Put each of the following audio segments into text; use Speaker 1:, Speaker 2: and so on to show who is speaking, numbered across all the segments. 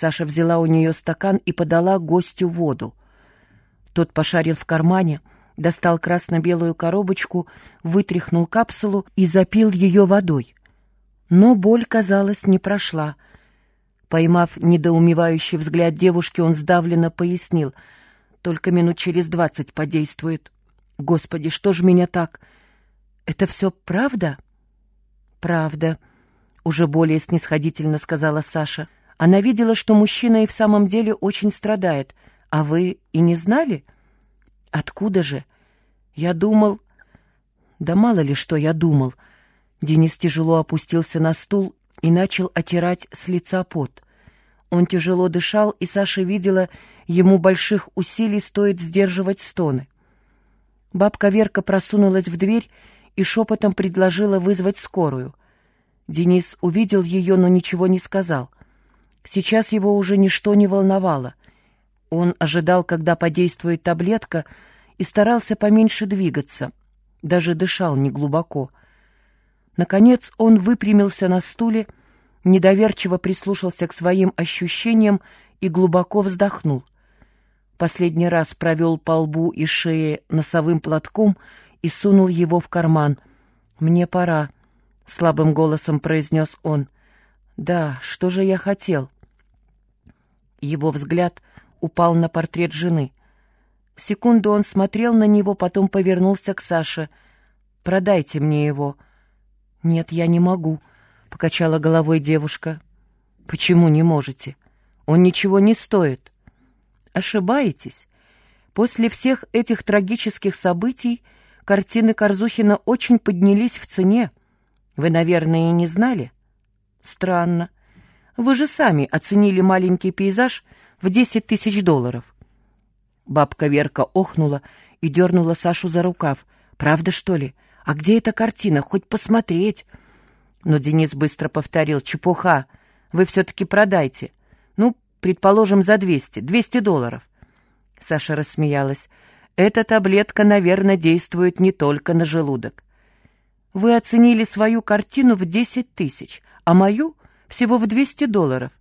Speaker 1: Саша взяла у нее стакан и подала гостю воду. Тот пошарил в кармане, достал красно-белую коробочку, вытряхнул капсулу и запил ее водой. Но боль, казалось, не прошла. Поймав недоумевающий взгляд девушки, он сдавленно пояснил. «Только минут через двадцать подействует. Господи, что ж меня так? Это все правда?» «Правда», — уже более снисходительно сказала Саша. Она видела, что мужчина и в самом деле очень страдает. А вы и не знали? Откуда же? Я думал... Да мало ли что я думал. Денис тяжело опустился на стул и начал отирать с лица пот. Он тяжело дышал, и Саша видела, ему больших усилий стоит сдерживать стоны. Бабка Верка просунулась в дверь и шепотом предложила вызвать скорую. Денис увидел ее, но ничего не сказал. Сейчас его уже ничто не волновало. Он ожидал, когда подействует таблетка, и старался поменьше двигаться, даже дышал неглубоко. Наконец он выпрямился на стуле, недоверчиво прислушался к своим ощущениям и глубоко вздохнул. Последний раз провел по лбу и шее носовым платком и сунул его в карман. «Мне пора», — слабым голосом произнес он. «Да, что же я хотел?» Его взгляд упал на портрет жены. Секунду он смотрел на него, потом повернулся к Саше. «Продайте мне его». «Нет, я не могу», — покачала головой девушка. «Почему не можете? Он ничего не стоит». «Ошибаетесь. После всех этих трагических событий картины Корзухина очень поднялись в цене. Вы, наверное, и не знали?» «Странно. Вы же сами оценили маленький пейзаж в десять тысяч долларов». Бабка Верка охнула и дернула Сашу за рукав. «Правда, что ли? А где эта картина? Хоть посмотреть!» Но Денис быстро повторил. «Чепуха! Вы все-таки продайте. Ну, предположим, за двести. Двести долларов». Саша рассмеялась. «Эта таблетка, наверное, действует не только на желудок. Вы оценили свою картину в десять тысяч, а мою — всего в двести долларов.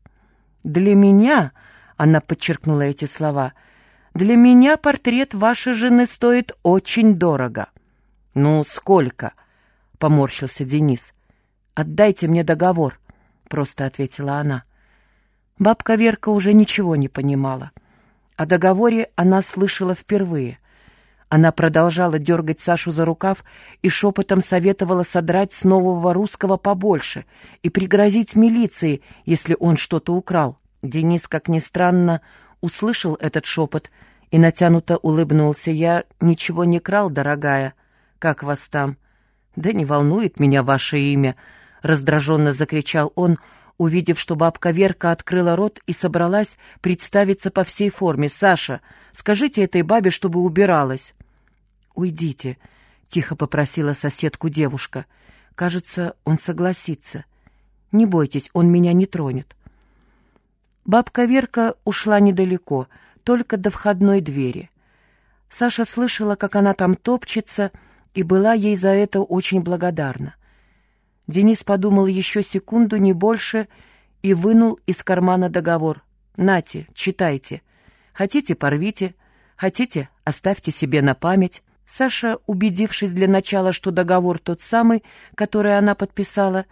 Speaker 1: Для меня, — она подчеркнула эти слова, — для меня портрет вашей жены стоит очень дорого». «Ну, сколько?» — поморщился Денис. «Отдайте мне договор», — просто ответила она. Бабка Верка уже ничего не понимала. О договоре она слышала впервые. Она продолжала дергать Сашу за рукав и шепотом советовала содрать с нового русского побольше и пригрозить милиции, если он что-то украл. Денис, как ни странно, услышал этот шепот и натянуто улыбнулся. «Я ничего не крал, дорогая. Как вас там?» «Да не волнует меня ваше имя», — раздраженно закричал он, увидев, что бабка Верка открыла рот и собралась представиться по всей форме. «Саша, скажите этой бабе, чтобы убиралась». «Уйдите», — тихо попросила соседку девушка. «Кажется, он согласится. Не бойтесь, он меня не тронет». Бабка Верка ушла недалеко, только до входной двери. Саша слышала, как она там топчется, и была ей за это очень благодарна. Денис подумал еще секунду, не больше, и вынул из кармана договор. «Нате, читайте. Хотите, порвите. Хотите, оставьте себе на память». Саша, убедившись для начала, что договор тот самый, который она подписала,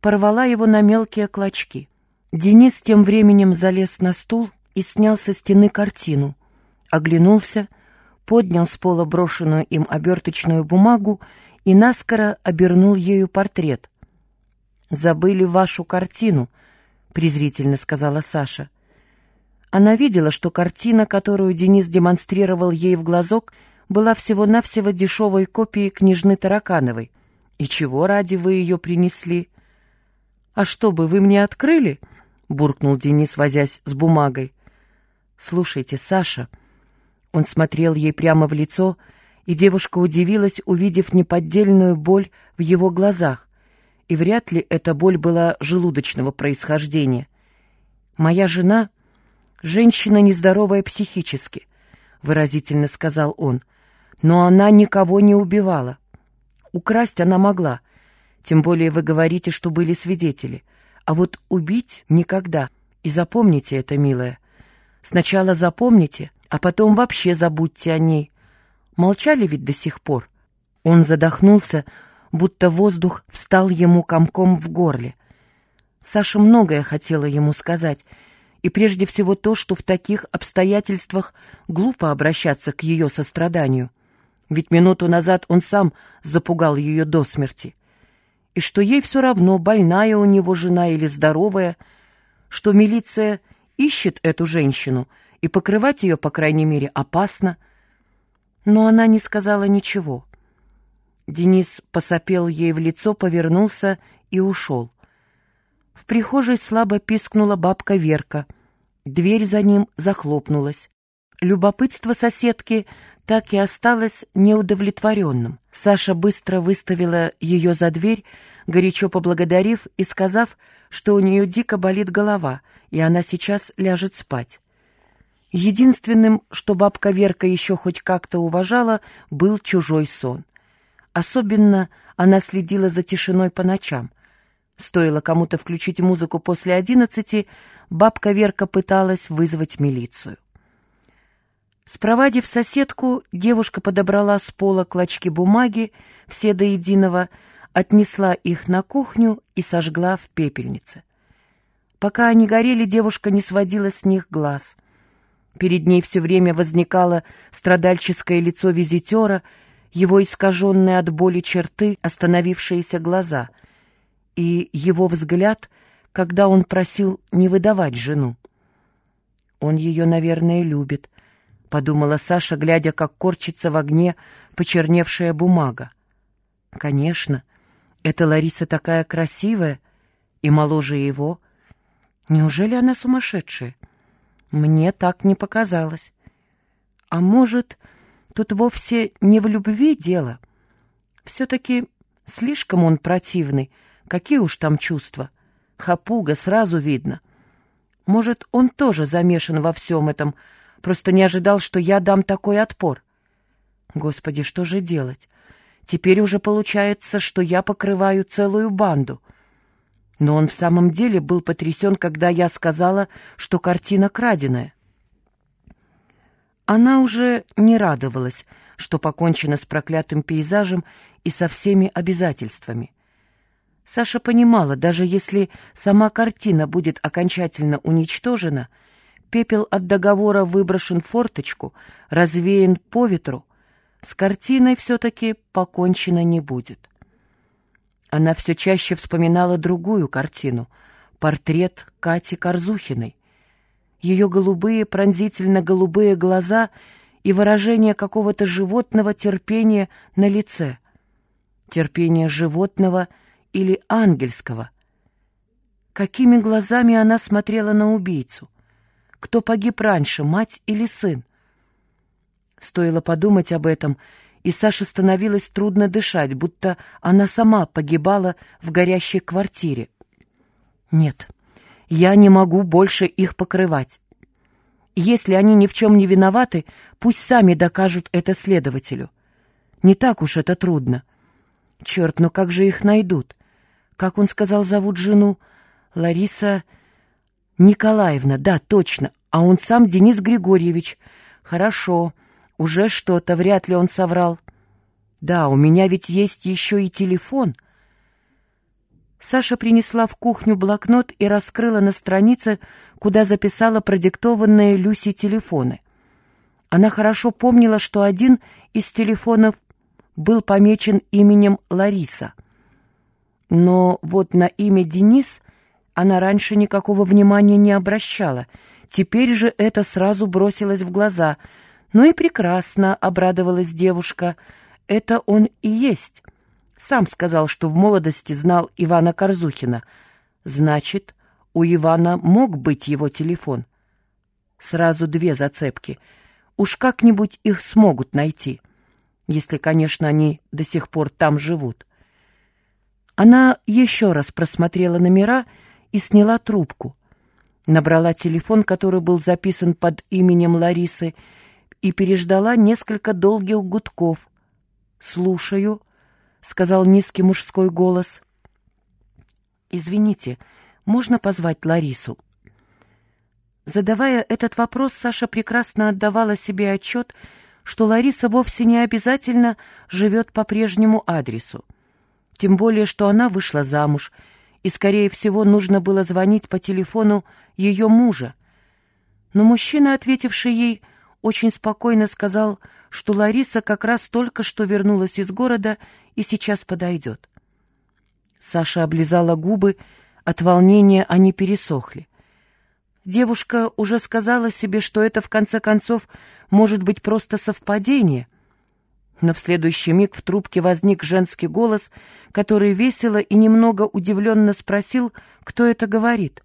Speaker 1: порвала его на мелкие клочки. Денис тем временем залез на стул и снял со стены картину, оглянулся, поднял с пола брошенную им оберточную бумагу и наскоро обернул ею портрет. «Забыли вашу картину», — презрительно сказала Саша. Она видела, что картина, которую Денис демонстрировал ей в глазок, была всего-навсего дешевой копией княжны Таракановой. «И чего ради вы ее принесли?» «А что бы, вы мне открыли?» буркнул Денис, возясь с бумагой. «Слушайте, Саша...» Он смотрел ей прямо в лицо, и девушка удивилась, увидев неподдельную боль в его глазах. И вряд ли эта боль была желудочного происхождения. «Моя жена — женщина нездоровая психически», — выразительно сказал он, «но она никого не убивала. Украсть она могла, тем более вы говорите, что были свидетели. А вот убить никогда. И запомните это, милая. Сначала запомните, а потом вообще забудьте о ней. Молчали ведь до сих пор?» Он задохнулся, будто воздух встал ему комком в горле. Саша многое хотела ему сказать, и прежде всего то, что в таких обстоятельствах глупо обращаться к ее состраданию. Ведь минуту назад он сам запугал ее до смерти. И что ей все равно, больная у него жена или здоровая, что милиция ищет эту женщину, и покрывать ее, по крайней мере, опасно. Но она не сказала ничего. Денис посопел ей в лицо, повернулся и ушел. В прихожей слабо пискнула бабка Верка. Дверь за ним захлопнулась. Любопытство соседки так и осталось неудовлетворенным. Саша быстро выставила ее за дверь, горячо поблагодарив и сказав, что у нее дико болит голова, и она сейчас ляжет спать. Единственным, что бабка Верка еще хоть как-то уважала, был чужой сон. Особенно она следила за тишиной по ночам. Стоило кому-то включить музыку после одиннадцати, бабка Верка пыталась вызвать милицию. Спровадив соседку, девушка подобрала с пола клочки бумаги, все до единого, отнесла их на кухню и сожгла в пепельнице. Пока они горели, девушка не сводила с них глаз. Перед ней все время возникало страдальческое лицо визитера, его искаженные от боли черты, остановившиеся глаза, и его взгляд, когда он просил не выдавать жену. «Он ее, наверное, любит», — подумала Саша, глядя, как корчится в огне почерневшая бумага. «Конечно, эта Лариса такая красивая и моложе его. Неужели она сумасшедшая? Мне так не показалось. А может, тут вовсе не в любви дело? Все-таки слишком он противный. Какие уж там чувства? Хапуга, сразу видно. Может, он тоже замешан во всем этом, просто не ожидал, что я дам такой отпор. Господи, что же делать? Теперь уже получается, что я покрываю целую банду. Но он в самом деле был потрясен, когда я сказала, что картина краденая. Она уже не радовалась, что покончено с проклятым пейзажем и со всеми обязательствами. Саша понимала, даже если сама картина будет окончательно уничтожена, пепел от договора выброшен в форточку, развеян по ветру, с картиной все-таки покончено не будет. Она все чаще вспоминала другую картину — портрет Кати Корзухиной. Ее голубые, пронзительно-голубые глаза и выражение какого-то животного терпения на лице. Терпение животного или ангельского. Какими глазами она смотрела на убийцу? Кто погиб раньше, мать или сын? Стоило подумать об этом, и Саше становилось трудно дышать, будто она сама погибала в горящей квартире. Нет, я не могу больше их покрывать. Если они ни в чем не виноваты, пусть сами докажут это следователю. Не так уж это трудно. Черт, но как же их найдут? Как он сказал, зовут жену? Лариса Николаевна, да, точно. А он сам Денис Григорьевич. Хорошо. Уже что-то, вряд ли он соврал. Да, у меня ведь есть еще и телефон. Саша принесла в кухню блокнот и раскрыла на странице, куда записала продиктованные Люси телефоны. Она хорошо помнила, что один из телефонов был помечен именем Лариса. Но вот на имя Денис она раньше никакого внимания не обращала. Теперь же это сразу бросилось в глаза — «Ну и прекрасно», — обрадовалась девушка. «Это он и есть. Сам сказал, что в молодости знал Ивана Корзухина. Значит, у Ивана мог быть его телефон. Сразу две зацепки. Уж как-нибудь их смогут найти, если, конечно, они до сих пор там живут». Она еще раз просмотрела номера и сняла трубку. Набрала телефон, который был записан под именем Ларисы, и переждала несколько долгих гудков. «Слушаю», — сказал низкий мужской голос. «Извините, можно позвать Ларису?» Задавая этот вопрос, Саша прекрасно отдавала себе отчет, что Лариса вовсе не обязательно живет по прежнему адресу. Тем более, что она вышла замуж, и, скорее всего, нужно было звонить по телефону ее мужа. Но мужчина, ответивший ей, очень спокойно сказал, что Лариса как раз только что вернулась из города и сейчас подойдет. Саша облизала губы, от волнения они пересохли. Девушка уже сказала себе, что это, в конце концов, может быть просто совпадение. Но в следующий миг в трубке возник женский голос, который весело и немного удивленно спросил, кто это говорит.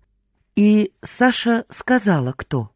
Speaker 1: И Саша сказала, кто.